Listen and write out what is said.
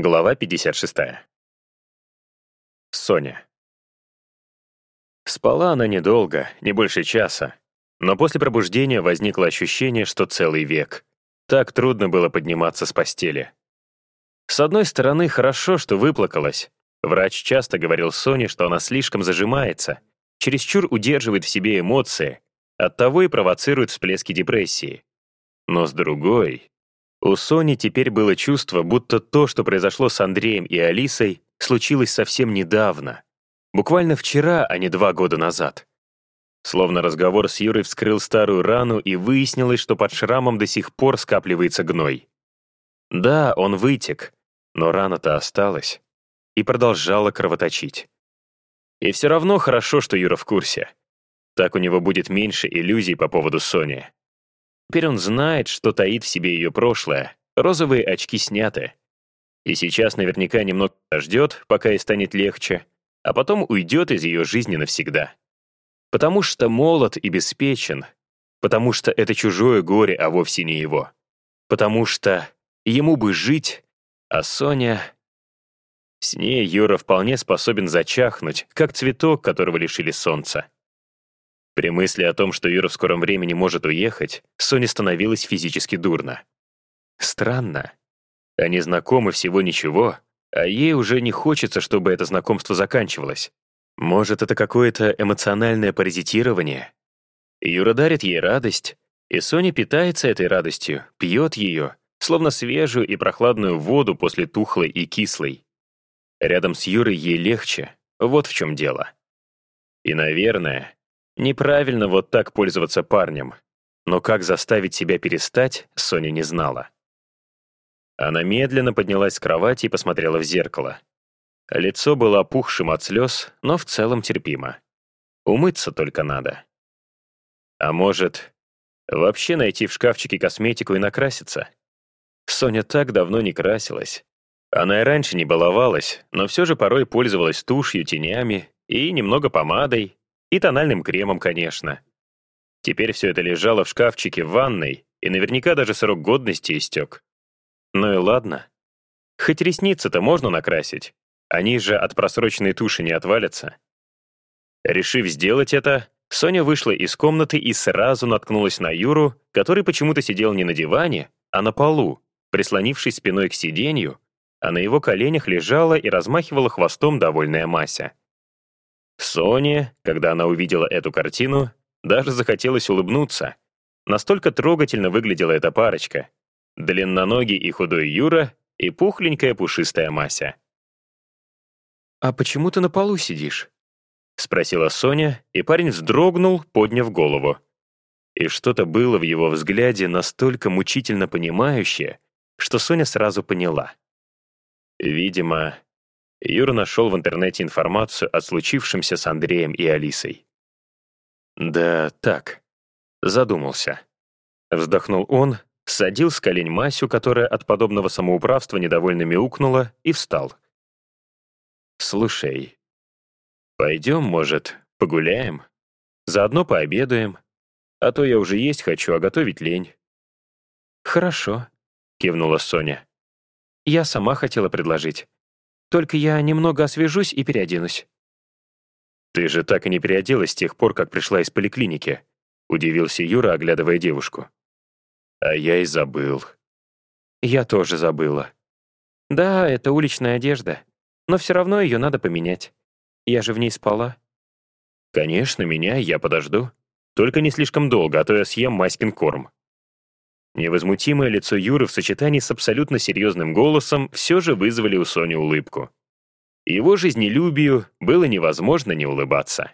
Глава 56. Соня. Спала она недолго, не больше часа, но после пробуждения возникло ощущение, что целый век. Так трудно было подниматься с постели. С одной стороны, хорошо, что выплакалась. Врач часто говорил Соне, что она слишком зажимается, чересчур удерживает в себе эмоции, оттого и провоцирует всплески депрессии. Но с другой, у Сони теперь было чувство, будто то, что произошло с Андреем и Алисой, случилось совсем недавно. Буквально вчера, а не два года назад. Словно разговор с Юрой вскрыл старую рану и выяснилось, что под шрамом до сих пор скапливается гной. Да, он вытек, но рана-то осталась и продолжала кровоточить. И все равно хорошо, что Юра в курсе. Так у него будет меньше иллюзий по поводу Сони. Теперь он знает, что таит в себе ее прошлое. Розовые очки сняты. И сейчас наверняка немного ждет, пока ей станет легче, а потом уйдет из ее жизни навсегда. Потому что молод и беспечен. Потому что это чужое горе, а вовсе не его. Потому что ему бы жить, а Соня... С ней Юра вполне способен зачахнуть, как цветок, которого лишили солнца. При мысли о том, что Юра в скором времени может уехать, Соне становилось физически дурно. Странно. Они знакомы всего ничего, а ей уже не хочется, чтобы это знакомство заканчивалось. Может, это какое-то эмоциональное паразитирование? Юра дарит ей радость, и Соня питается этой радостью, пьет ее, словно свежую и прохладную воду после тухлой и кислой. Рядом с Юрой ей легче, вот в чем дело. И, наверное, Неправильно вот так пользоваться парнем. Но как заставить себя перестать, Соня не знала. Она медленно поднялась с кровати и посмотрела в зеркало. Лицо было опухшим от слез, но в целом терпимо. Умыться только надо. А может, вообще найти в шкафчике косметику и накраситься? Соня так давно не красилась. Она и раньше не баловалась, но все же порой пользовалась тушью, тенями и немного помадой, и тональным кремом, конечно. Теперь все это лежало в шкафчике в ванной, и наверняка даже срок годности истек. Ну и ладно. Хоть ресницы-то можно накрасить. Они же от просроченной туши не отвалятся. Решив сделать это, Соня вышла из комнаты и сразу наткнулась на Юру, который почему-то сидел не на диване, а на полу, прислонившись спиной к сиденью, а на его коленях лежала и размахивала хвостом довольная Мася. Соне, когда она увидела эту картину, даже захотелось улыбнуться. Настолько трогательно выглядела эта парочка. Длинноногий и худой Юра и пухленькая пушистая Мася. «А почему ты на полу сидишь?» — спросила Соня, и парень вздрогнул, подняв голову. И что-то было в его взгляде настолько мучительно понимающее, что Соня сразу поняла. Видимо, Юра нашел в интернете информацию о случившемся с Андреем и Алисой. «Да так», — задумался. Вздохнул он, садил с колень Масю, которая от подобного самоуправства недовольно мяукнула, и встал. «Слушай, пойдем, может, погуляем? Заодно пообедаем. А то я уже есть хочу, а готовить лень». «Хорошо», — кивнула Соня. «Я сама хотела предложить. Только я немного освежусь и переоденусь». «Ты же так и не переоделась с тех пор, как пришла из поликлиники», — удивился Юра, оглядывая девушку. «А я и забыл». «Я тоже забыла». «Да, это уличная одежда, но все равно ее надо поменять. Я же в ней спала». «Конечно, меня я подожду. Только не слишком долго, а то я съем Маськин корм». Невозмутимое лицо Юры в сочетании с абсолютно серьезным голосом все же вызвали у Сони улыбку. Его жизнелюбию было невозможно не улыбаться.